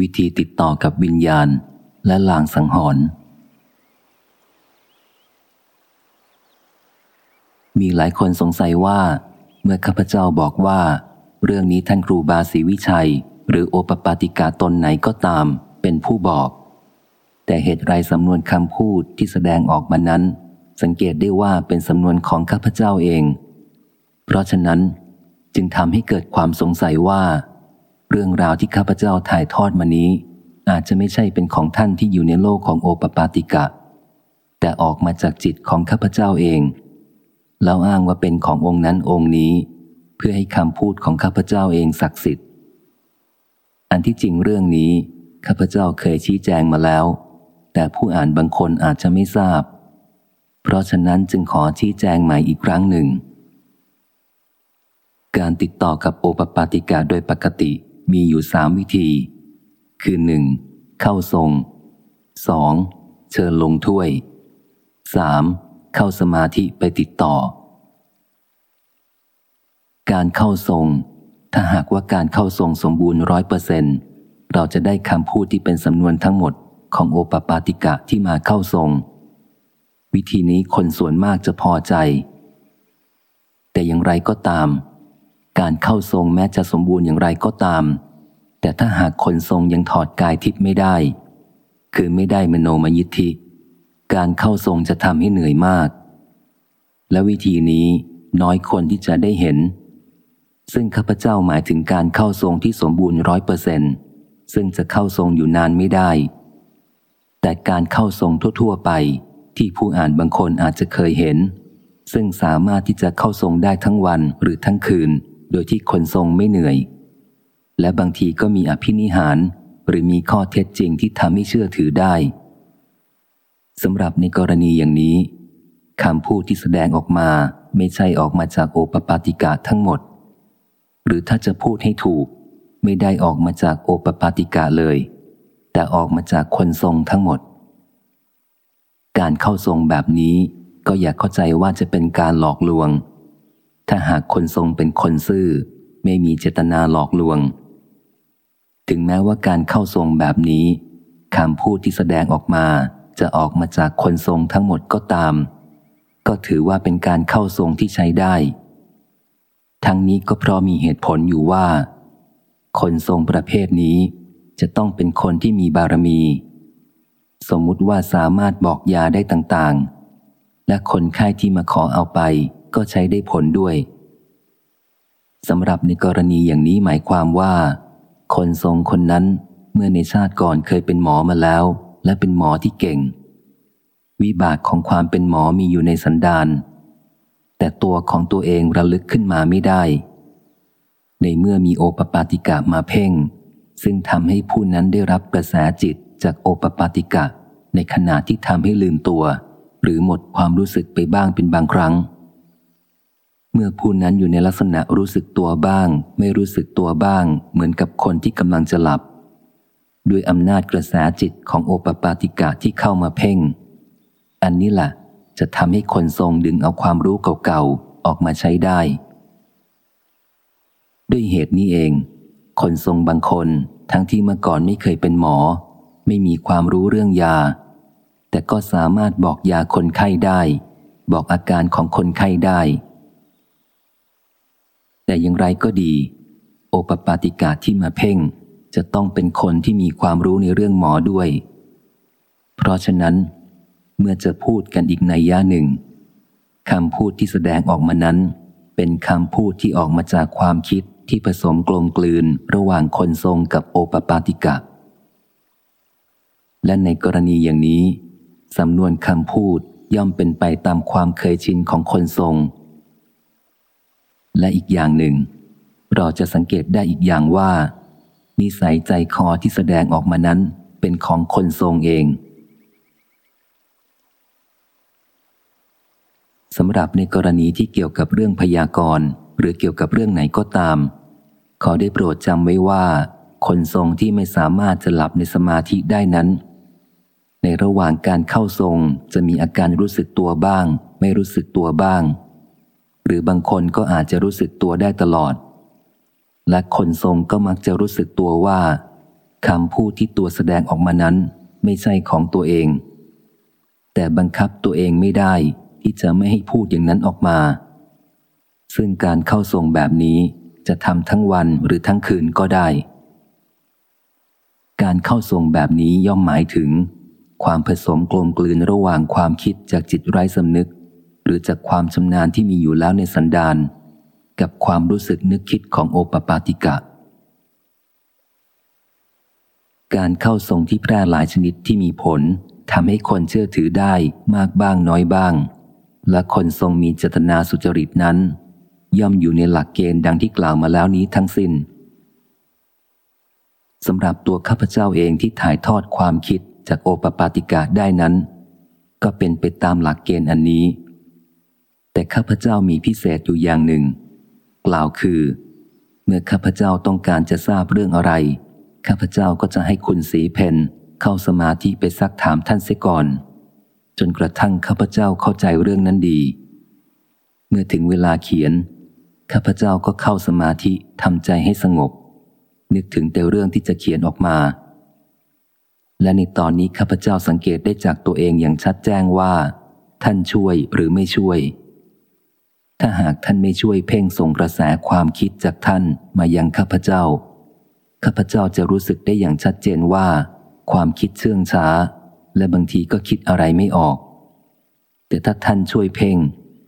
วิธีติดต่อกับวิญญาณและลางสังหรณ์มีหลายคนสงสัยว่า เมื่อข้าพเจ้าบอกว่า เรื่องนี้ท่านครูบาศรีวิชัย หรือโอปปาติกาตนไหนก็ตาม เป็นผู้บอก แต่เหตุไรสำนวนคำพูดที่แสดงออกมานั้น สังเกตได้ว่าเป็นสำนวนของข้าพเจ้าเอง เพราะฉะนั้นจึงทำให้เกิดความสงสัยว่า เรื่องราวที่ข้าพเจ้าถ่ายทอดมานี้ อาจจะไม่ใช่เป็นของท่านที่อยู่ในโลกของโอปปาติกะ แต่ออกมาจากจิตของข้าพเจ้าเอง แล้วอ้างว่าเป็นขององค์นั้นองค์นี้ เพื่อให้คำพูดของข้าพเจ้าเองศักดิ์สิทธิ์ อันที่จริงเรื่องนี้ข้าพเจ้าเคยชี้แจงมาแล้ว แต่ผู้อ่านบางคนอาจจะไม่ทราบ เพราะฉะนั้นจึงขอชี้แจงใหม่อีกครั้งหนึ่ง การติดต่อกับโอปปาติกาโดยปกติ มีอยู่สามวิธี คือหนึ่งเข้าทรงสองเชิญลงถ้วยสามเข้าสมาธิไปติดต่อ การเข้าทรง ถ้าหากว่าการเข้าทรงสมบูรณ์ร้อยเปอร์เซนเราจะได้คำพูดที่เป็นสำนวนทั้งหมดของโอปปาติกะที่มาเข้าทรง วิธีนี้คนส่วนมากจะพอใจ แต่อย่างไรก็ตาม การเข้าทรงแม้จะสมบูรณ์อย่างไรก็ตาม แต่ถ้าหากคนทรงยังถอดกายทิพย์ไม่ได้ คือไม่ได้มโนมยิทธิ การเข้าทรงจะทำให้เหนื่อยมาก และวิธีนี้น้อยคนที่จะได้เห็น ซึ่งข้าพเจ้าหมายถึงการเข้าทรงที่สมบูรณ์ร้อยเปอร์เซนซึ่งจะเข้าทรงอยู่นานไม่ได้ แต่การเข้าทรงทั่ว ๆ ไปที่ผู้อ่านบางคนอาจจะเคยเห็น ซึ่งสามารถที่จะเข้าทรงได้ทั้งวันหรือทั้งคืน โดยที่คนทรงไม่เหนื่อย และบางทีก็มีอภินิหารหรือมีข้อเท็จจริงที่ทำให้เชื่อถือได้สำหรับในกรณีอย่างนี้คำพูดที่แสดงออกมาไม่ใช่ออกมาจากโอปปาติกาทั้งหมด หรือถ้าจะพูดให้ถูก ไม่ได้ออกมาจากโอปปาติกาเลย แต่ออกมาจากคนทรงทั้งหมด การเข้าทรงแบบนี้ก็อย่าเข้าใจว่าจะเป็นการหลอกลวง ถ้าหากคนทรงเป็นคนซื่อ ไม่มีเจตนาหลอกลวง ถึงแม้ว่าการเข้าทรงแบบนี้คำพูดที่แสดงออกมาจะออกมาจากคนทรงทั้งหมดก็ตาม ก็ถือว่าเป็นการเข้าทรงที่ใช้ได้ ทั้งนี้ก็เพราะมีเหตุผลอยู่ว่า คนทรงประเภทนี้จะต้องเป็นคนที่มีบารมี สมมุติว่าสามารถบอกยาได้ต่างๆ และคนไข้ที่มาขอเอาไป ก็ใช้ได้ผลด้วยสำหรับในกรณีอย่างนี้หมายความว่า คนทรงคนนั้นเมื่อในชาติก่อนเคยเป็นหมอมาแล้ว และเป็นหมอที่เก่ง วิบากของความเป็นหมอมีอยู่ในสันดานแต่ตัวของตัวเองระลึกขึ้นมาไม่ได้ ในเมื่อมีโอปปาติกะมาเพ่ง ซึ่งทำให้ผู้นั้นได้รับกระแสจิตจากโอปปาติกะในขณะที่ทำให้ลืมตัว หรือหมดความรู้สึกไปบ้างเป็นบางครั้ง เมื่อผู้นั้นอยู่ในลักษณะรู้สึกตัวบ้าง ไม่รู้สึกตัวบ้าง เหมือนกับคนที่กำลังจะหลับ ด้วยอำนาจกระแสจิตของโอปปาติกะที่เข้ามาเพ่ง อันนี้แหละจะทำให้คนทรงดึงเอาความรู้เก่าๆ ออกมาใช้ได้ ด้วยเหตุนี้เอง คนทรงบางคนทั้งที่เมื่อก่อนไม่เคยเป็นหมอ ไม่มีความรู้เรื่องยา แต่ก็สามารถบอกยาคนไข้ได้ บอกอาการของคนไข้ได้ แต่อย่างไรก็ดี โอปปาติกาที่มาเพ่งจะต้องเป็นคนที่มีความรู้ในเรื่องหมอด้วย เพราะฉะนั้น เมื่อจะพูดกันอีกในย่าหนึ่งคำพูดที่แสดงออกมานั้น เป็นคำพูดที่ออกมาจากความคิดที่ผสมกลมกลืนระหว่างคนทรงกับโอปปาติกะ และในกรณีอย่างนี้สำนวนคำพูดย่อมเป็นไปตามความเคยชินของคนทรง และอีกอย่างหนึ่ง เราจะสังเกตได้อีกอย่างว่า นิสัยใจคอที่แสดงออกมานั้นเป็นของคนทรงเองสำหรับในกรณีที่เกี่ยวกับเรื่องพยากรณ์ หรือเกี่ยวกับเรื่องไหนก็ตาม ขอได้โปรดจำไว้ว่า คนทรงที่ไม่สามารถจะหลับในสมาธิได้นั้น ในระหว่างการเข้าทรงจะมีอาการรู้สึกตัวบ้าง ไม่รู้สึกตัวบ้าง หรือบางคนก็อาจจะรู้สึกตัวได้ตลอด และคนทรงก็มักจะรู้สึกตัวว่าคำพูดที่ตัวแสดงออกมานั้นไม่ใช่ของตัวเอง แต่บังคับตัวเองไม่ได้ที่จะไม่ให้พูดอย่างนั้นออกมา ซึ่งการเข้าทรงแบบนี้จะทำทั้งวันหรือทั้งคืนก็ได้ การเข้าทรงแบบนี้ย่อมหมายถึง ความผสมกลมกลืนระหว่างความคิดจากจิตไร้สำนึก หรือจากความชำนาญที่มีอยู่แล้วในสันดานกับความรู้สึกนึกคิดของโอปปาติกะ การเข้าทรงที่แพร่หลายชนิดที่มีผลทำให้คนเชื่อถือได้มากบ้างน้อยบ้าง และคนทรงมีเจตนาสุจริตนั้น ย่อมอยู่ในหลักเกณฑ์ดังที่กล่าวมาแล้วนี้ทั้งสิน้นสำหรับตัวข้าพเจ้าเองที่ถ่ายทอดความคิดจากโอปปาติกะได้นั้น ก็เป็นไปตามหลักเกณฑ์อันนี้ แต่ข้าพเจ้ามีพิเศษอยู่อย่างหนึ่ง กล่าวคือ เมื่อข้าพเจ้าต้องการจะทราบเรื่องอะไร ข้าพเจ้าก็จะให้คุณสีเพนเข้าสมาธิไปซักถามท่านเสียก่อน จนกระทั่งข้าพเจ้าเข้าใจเรื่องนั้นดี เมื่อถึงเวลาเขียน ข้าพเจ้าก็เข้าสมาธิทำใจให้สงบ นึกถึงแต่เรื่องที่จะเขียนออกมา และในตอนนี้ข้าพเจ้าสังเกตได้จากตัวเองอย่างชัดแจ้งว่า ท่านช่วยหรือไม่ช่วย ถ้าหากท่านไม่ช่วยเพ่งส่งกระแสความคิดจากท่านมายังข้าพเจ้า ข้าพเจ้าจะรู้สึกได้อย่างชัดเจนว่า ความคิดเชื่องช้า และบางทีก็คิดอะไรไม่ออก แต่ถ้าท่านช่วยเพ่ง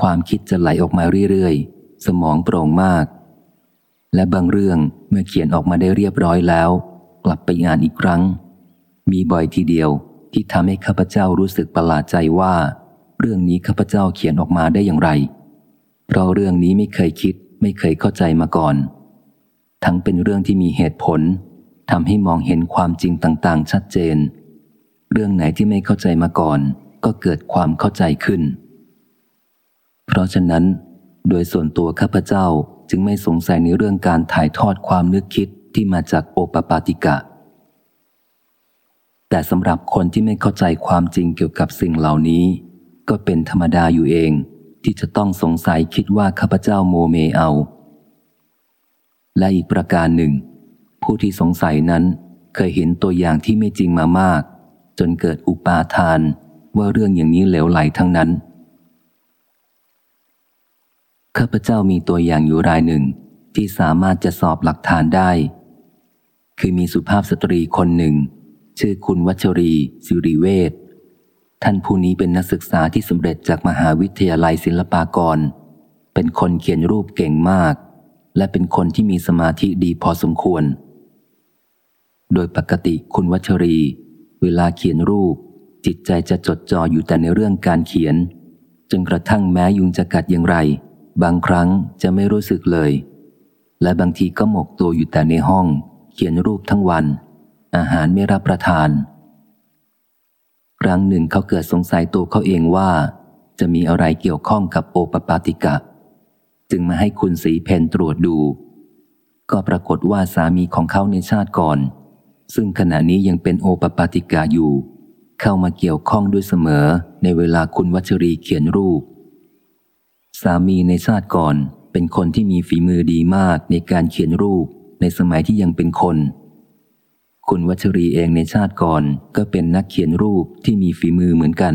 ความคิดจะไหลออกมาเรื่อยๆ สมองโปร่งมาก และบางเรื่องเมื่อเขียนออกมาได้เรียบร้อยแล้ว กลับไปอ่านอีกครั้ง มีบ่อยทีเดียวที่ทำให้ข้าพเจ้ารู้สึกประหลาดใจว่า เรื่องนี้ข้าพเจ้าเขียนออกมาได้อย่างไร เพราะเรื่องนี้ไม่เคยคิด ไม่เคยเข้าใจมาก่อน ทั้งเป็นเรื่องที่มีเหตุผลทำให้มองเห็นความจริงต่าง ๆ ชัดเจน เรื่องไหนที่ไม่เข้าใจมาก่อน ก็เกิดความเข้าใจขึ้น เพราะฉะนั้น โดยส่วนตัวข้าพเจ้าจึงไม่สงสัยในเรื่องการถ่ายทอดความนึกคิดที่มาจากโอปปาติกะ แต่สำหรับคนที่ไม่เข้าใจความจริงเกี่ยวกับสิ่งเหล่านี้ ก็เป็นธรรมดาอยู่เอง ที่จะต้องสงสัยคิดว่าข้าพเจ้าโมเมเอา และอีกประการหนึ่ง ผู้ที่สงสัยนั้นเคยเห็นตัวอย่างที่ไม่จริงมามาก จนเกิดอุปาทานว่าเรื่องอย่างนี้เหลวไหลทั้งนั้น ข้าพเจ้ามีตัวอย่างอยู่รายหนึ่งที่สามารถจะสอบหลักฐานได้ คือมีสุภาพสตรีคนหนึ่ง ชื่อคุณวัชรีสิริเวศ ท่านผู้นี้เป็นนักศึกษาที่สำเร็จจากมหาวิทยาลัยศิลปากร เป็นคนเขียนรูปเก่งมาก และเป็นคนที่มีสมาธิดีพอสมควร โดยปกติคุณวัชรี เวลาเขียนรูป จิตใจจะจดจ่ออยู่แต่ในเรื่องการเขียน จนกระทั่งแม้ยุงจะกัดอย่างไร บางครั้งจะไม่รู้สึกเลย และบางทีก็หมกตัวอยู่แต่ในห้อง เขียนรูปทั้งวัน อาหารไม่รับประทาน ครั้งหนึ่งเขาเกิดสงสัยตัวเขาเองว่า จะมีอะไรเกี่ยวข้องกับโอปปาติกะ จึงมาให้คุณสีเพนตรวจดู ก็ปรากฏว่าสามีของเขาในชาติก่อน ซึ่งขณะนี้ยังเป็นโอปปาติกาอยู่ เข้ามาเกี่ยวข้องด้วยเสมอในเวลาคุณวัชรีเขียนรูป สามีในชาติก่อนเป็นคนที่มีฝีมือดีมากในการเขียนรูปในสมัยที่ยังเป็นคน คุณวัชรีเองในชาติก่อนก็เป็นนักเขียนรูปที่มีฝีมือเหมือนกัน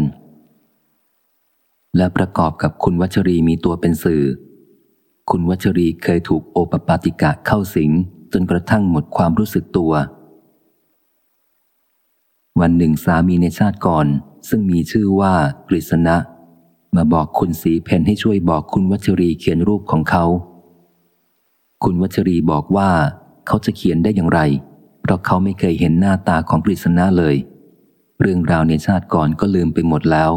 และประกอบกับคุณวัชรีมีตัวเป็นสื่อ คุณวัชรีเคยถูกโอปปาติกะเข้าสิงจนกระทั่งหมดความรู้สึกตัว วันหนึ่งสามีในชาติก่อน ซึ่งมีชื่อว่ากฤษณะ มาบอกคุณสีเพนให้ช่วยบอกคุณวัชรีเขียนรูปของเขา คุณวัชรีบอกว่าเขาจะเขียนได้อย่างไร เพราะเขาไม่เคยเห็นหน้าตาของกฤษณะเลย เรื่องราวในชาติก่อนก็ลืมไปหมดแล้ว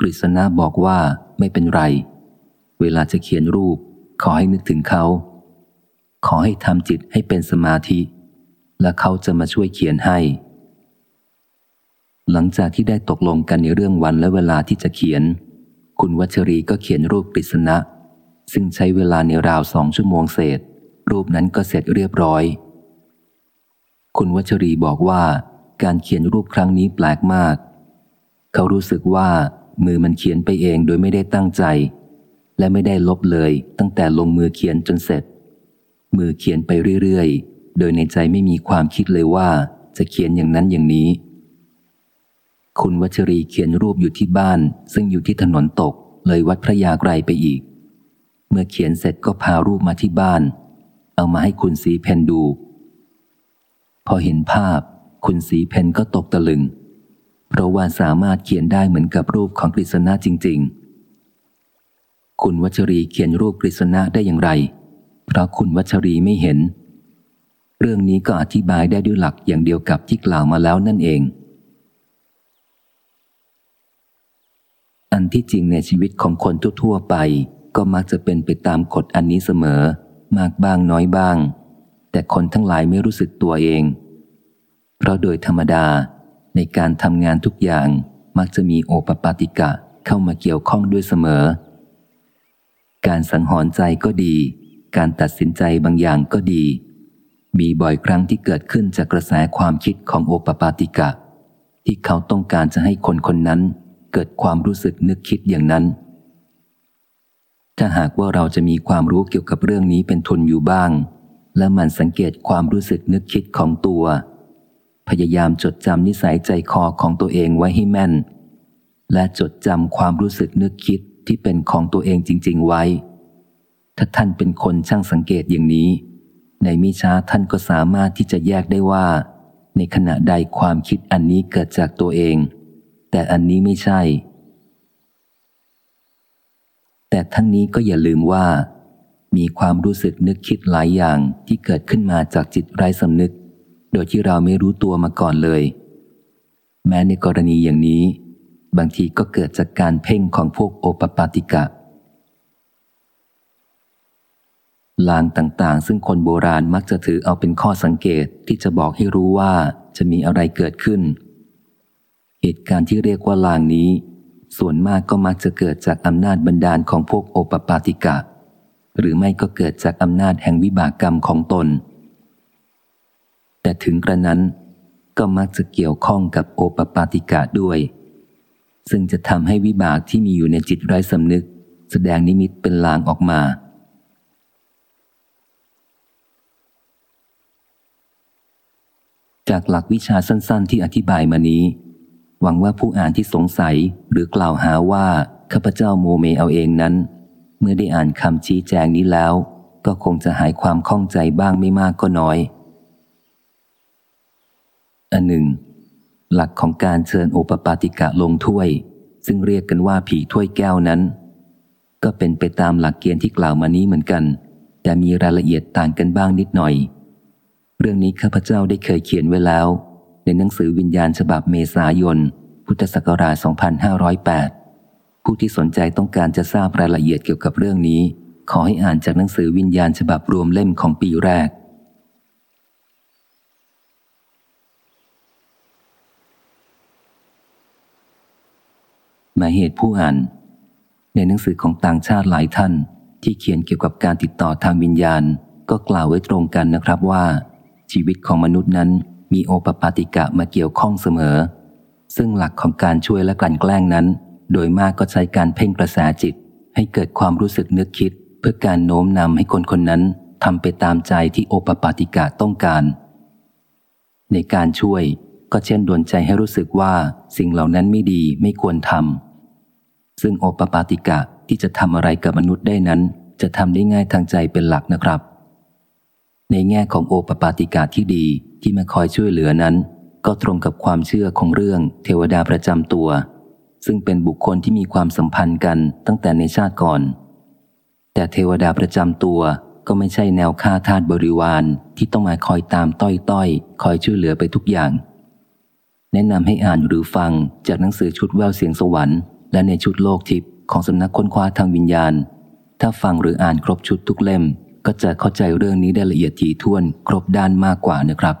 กฤษณะบอกว่าไม่เป็นไร เวลาจะเขียนรูป ขอให้นึกถึงเขา ขอให้ทำจิตให้เป็นสมาธิ และเขาจะมาช่วยเขียนให้ หลังจากที่ได้ตกลงกันในเรื่องวันและเวลาที่จะเขียน คุณวัชรีก็เขียนรูปปริศนะซึ่งใช้เวลาในราวสองชั่วโมงเศษ รูปนั้นก็เสร็จเรียบร้อย คุณวัชรีบอกว่าการเขียนรูปครั้งนี้แปลกมาก เขารู้สึกว่ามือมันเขียนไปเองโดยไม่ได้ตั้งใจ และไม่ได้ลบเลยตั้งแต่ลงมือเขียนจนเสร็จ มือเขียนไปเรื่อยๆ โดยในใจไม่มีความคิดเลยว่าจะเขียนอย่างนั้นอย่างนี้ คุณวัชรีเขียนรูปอยู่ที่บ้าน ซึ่งอยู่ที่ถนนตกเลยวัดพระยาไกรไปอีก เมื่อเขียนเสร็จก็พารูปมาที่บ้าน เอามาให้คุณสีเพนดู อเห็นภาพ คุณสีเพนก็ตกตะลึง เพราะว่าสามารถเขียนได้เหมือนกับรูปของกฤษณะจริง ๆ คุณวัชรีเขียนรูปกฤษณะได้อย่างไร เพราะคุณวัชรีไม่เห็น เรื่องนี้ก็อธิบายได้ด้วยหลักอย่างเดียวกับที่กล่าวมาแล้วนั่นเอง อันที่จริงในชีวิตของคนทั่วๆไป ก็มักจะเป็นไปตามกฎอันนี้เสมอ มากบ้างน้อยบ้างแต่คนทั้งหลายไม่รู้สึกตัวเอง เพราะโดยธรรมดาในการทำงานทุกอย่างมักจะมีโอปปาติกะเข้ามาเกี่ยวข้องด้วยเสมอ การสังหรณ์ใจก็ดี การตัดสินใจบางอย่างก็ดี มีบ่อยครั้งที่เกิดขึ้นจากกระแสความคิดของโอปปาติกะ ที่เขาต้องการจะให้คนคนนั้น เกิดความรู้สึกนึกคิดอย่างนั้น ถ้าหากว่าเราจะมีความรู้เกี่ยวกับเรื่องนี้เป็นทุนอยู่บ้าง และมันสังเกตความรู้สึกนึกคิดของตัว พยายามจดจำนิสัยใจคอของตัวเองไว้ให้แม่น และจดจำความรู้สึกนึกคิดที่เป็นของตัวเองจริง ๆ ไว้ ถ้าท่านเป็นคนช่างสังเกตอย่างนี้ ในมิช้าท่านก็สามารถที่จะแยกได้ว่า ในขณะใดความคิดอันนี้เกิดจากตัวเอง แต่อันนี้ไม่ใช่ แต่ทั้งนี้ก็อย่าลืมว่า มีความรู้สึกนึกคิดหลายอย่างที่เกิดขึ้นมาจากจิตไร้สำนึก โดยที่เราไม่รู้ตัวมาก่อนเลย แม้ในกรณีอย่างนี้ บางทีก็เกิดจากการเพ่งของพวกโอปปาติกะลางต่างๆ ซึ่งคนโบราณมักจะถือเอาเป็นข้อสังเกตที่จะบอกให้รู้ว่าจะมีอะไรเกิดขึ้น เหตุการณ์ที่เรียกว่าลางนี้ ส่วนมากก็มักจะเกิดจากอำนาจบันดาลของพวกโอปปาติกะ หรือไม่ก็เกิดจากอำนาจแห่งวิบากกรรมของตน แต่ถึงกระนั้นก็มักจะเกี่ยวข้องกับโอปปาติกะด้วย ซึ่งจะทำให้วิบากที่มีอยู่ในจิตไร้สำนึก แสดงนิมิตเป็นลางออกมา จากหลักวิชาสั้น ๆ ที่อธิบายมานี้ หวังว่าผู้อ่านที่สงสัยหรือกล่าวหาว่าข้าพเจ้าโมเมเอาเองนั้น เมื่อได้อ่านคำชี้แจงนี้แล้ว ก็คงจะหายความข้องใจบ้างไม่มากก็น้อย อันหนึ่ง หลักของการเชิญโอปปาติกะลงถ้วย ซึ่งเรียกกันว่าผีถ้วยแก้วนั้น ก็เป็นไปตามหลักเกณฑ์ที่กล่าวมานี้เหมือนกัน แต่มีรายละเอียดต่างกันบ้างนิดหน่อย เรื่องนี้ข้าพเจ้าได้เคยเขียนไว้แล้ว ในหนังสือวิญญาณฉบับเมษายน พุทธศักราช 2508 ผู้ที่สนใจต้องการจะทราบรายละเอียดเกี่ยวกับเรื่องนี้ ขอให้อ่านจากหนังสือวิญญาณฉบับรวมเล่มของปีแรก มายเหตุผู้อ่าน ในหนังสือของต่างชาติหลายท่าน ที่เขียนเกี่ยวกับการติดต่อทางวิญญาณ ก็กล่าวไว้ตรงกันนะครับว่า ชีวิตของมนุษย์นั้นมีโอปปาติกะมาเกี่ยวข้องเสมอ ซึ่งหลักของการช่วยและกลั่นแกล้งนั้น โดยมากก็ใช้การเพ่งกระแสจิต ให้เกิดความรู้สึกนึกคิด เพื่อการโน้มนำให้คนคนนั้นทำไปตามใจที่โอปปาติกะต้องการ ในการช่วยก็เช่นดวนใจให้รู้สึกว่าสิ่งเหล่านั้นไม่ดีไม่ควรทำ ซึ่งโอปปาติกะที่จะทำอะไรกับมนุษย์ได้นั้น จะทำได้ง่ายทางใจเป็นหลักนะครับ ในแง่ของโอปปาติกะที่ดีที่มาคอยช่วยเหลือนั้น ก็ตรงกับความเชื่อของเรื่องเทวดาประจำตัว ซึ่งเป็นบุคคลที่มีความสัมพันธ์กันตั้งแต่ในชาติก่อน แต่เทวดาประจำตัวก็ไม่ใช่แนวฆ่าทาสบริวารที่ต้องมาคอยตามต้อยต้อยคอยช่วยเหลือไปทุกอย่าง แนะนำให้อ่านหรือฟังจากหนังสือชุดแววเสียงสวรรค์ และในชุดโลกทิพย์ของสำนักค้นคว้าทางวิญญาณ ถ้าฟังหรืออ่านครบชุดทุกเล่ม ก็จะเข้าใจเรื่องนี้ได้ละเอียดถี่ถ้วนครบด้านมากกว่านะครับ